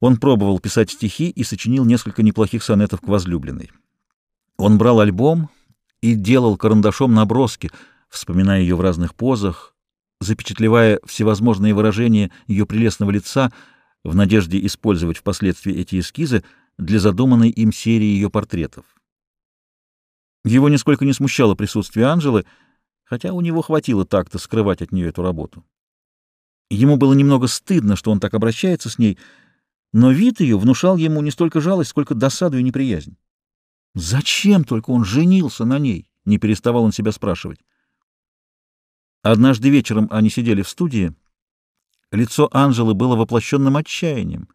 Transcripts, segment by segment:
Он пробовал писать стихи и сочинил несколько неплохих сонетов к возлюбленной. Он брал альбом и делал карандашом наброски, вспоминая ее в разных позах, запечатлевая всевозможные выражения ее прелестного лица в надежде использовать впоследствии эти эскизы для задуманной им серии ее портретов. Его нисколько не смущало присутствие Анжелы, хотя у него хватило так-то скрывать от нее эту работу. Ему было немного стыдно, что он так обращается с ней, но вид ее внушал ему не столько жалость, сколько досаду и неприязнь. Зачем только он женился на ней? Не переставал он себя спрашивать. Однажды вечером они сидели в студии. Лицо Анжелы было воплощенным отчаянием,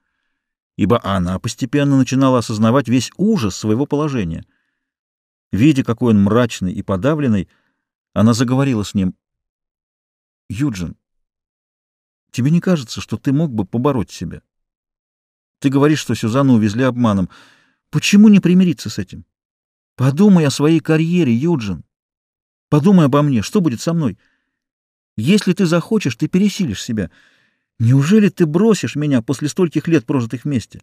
ибо она постепенно начинала осознавать весь ужас своего положения. Видя, какой он мрачный и подавленный, она заговорила с ним. «Юджин, тебе не кажется, что ты мог бы побороть себя? Ты говоришь, что Сюзанну увезли обманом. Почему не примириться с этим? Подумай о своей карьере, Юджин. Подумай обо мне, что будет со мной?» Если ты захочешь, ты пересилишь себя. Неужели ты бросишь меня после стольких лет, прожитых вместе?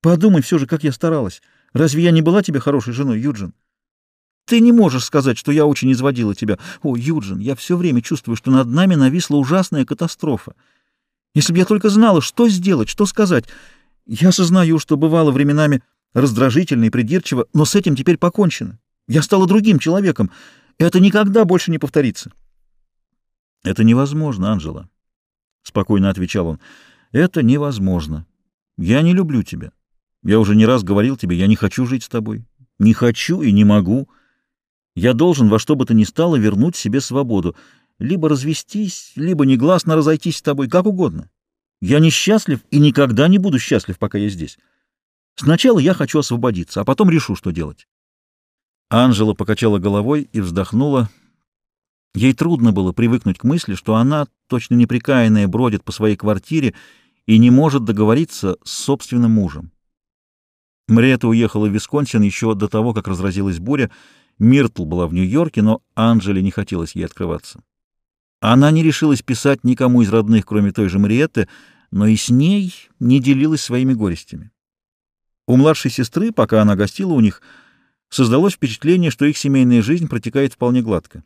Подумай все же, как я старалась. Разве я не была тебе хорошей женой, Юджин? Ты не можешь сказать, что я очень изводила тебя. О, Юджин, я все время чувствую, что над нами нависла ужасная катастрофа. Если бы я только знала, что сделать, что сказать. Я осознаю, что бывало временами раздражительно и придирчиво, но с этим теперь покончено. Я стала другим человеком. Это никогда больше не повторится. «Это невозможно, Анжела», — спокойно отвечал он. «Это невозможно. Я не люблю тебя. Я уже не раз говорил тебе, я не хочу жить с тобой. Не хочу и не могу. Я должен во что бы то ни стало вернуть себе свободу. Либо развестись, либо негласно разойтись с тобой, как угодно. Я несчастлив и никогда не буду счастлив, пока я здесь. Сначала я хочу освободиться, а потом решу, что делать». Анжела покачала головой и вздохнула, — Ей трудно было привыкнуть к мысли, что она, точно неприкаянная, бродит по своей квартире и не может договориться с собственным мужем. Мрета уехала в Висконсин еще до того, как разразилась буря. Миртл была в Нью-Йорке, но Анжеле не хотелось ей открываться. Она не решилась писать никому из родных, кроме той же Мариетты, но и с ней не делилась своими горестями. У младшей сестры, пока она гостила у них, создалось впечатление, что их семейная жизнь протекает вполне гладко.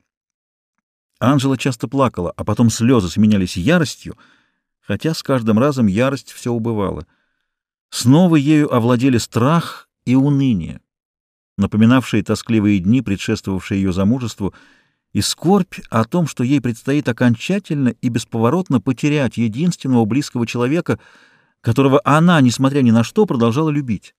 Анжела часто плакала, а потом слезы сменялись яростью, хотя с каждым разом ярость все убывала. Снова ею овладели страх и уныние, напоминавшие тоскливые дни, предшествовавшие ее замужеству, и скорбь о том, что ей предстоит окончательно и бесповоротно потерять единственного близкого человека, которого она, несмотря ни на что, продолжала любить.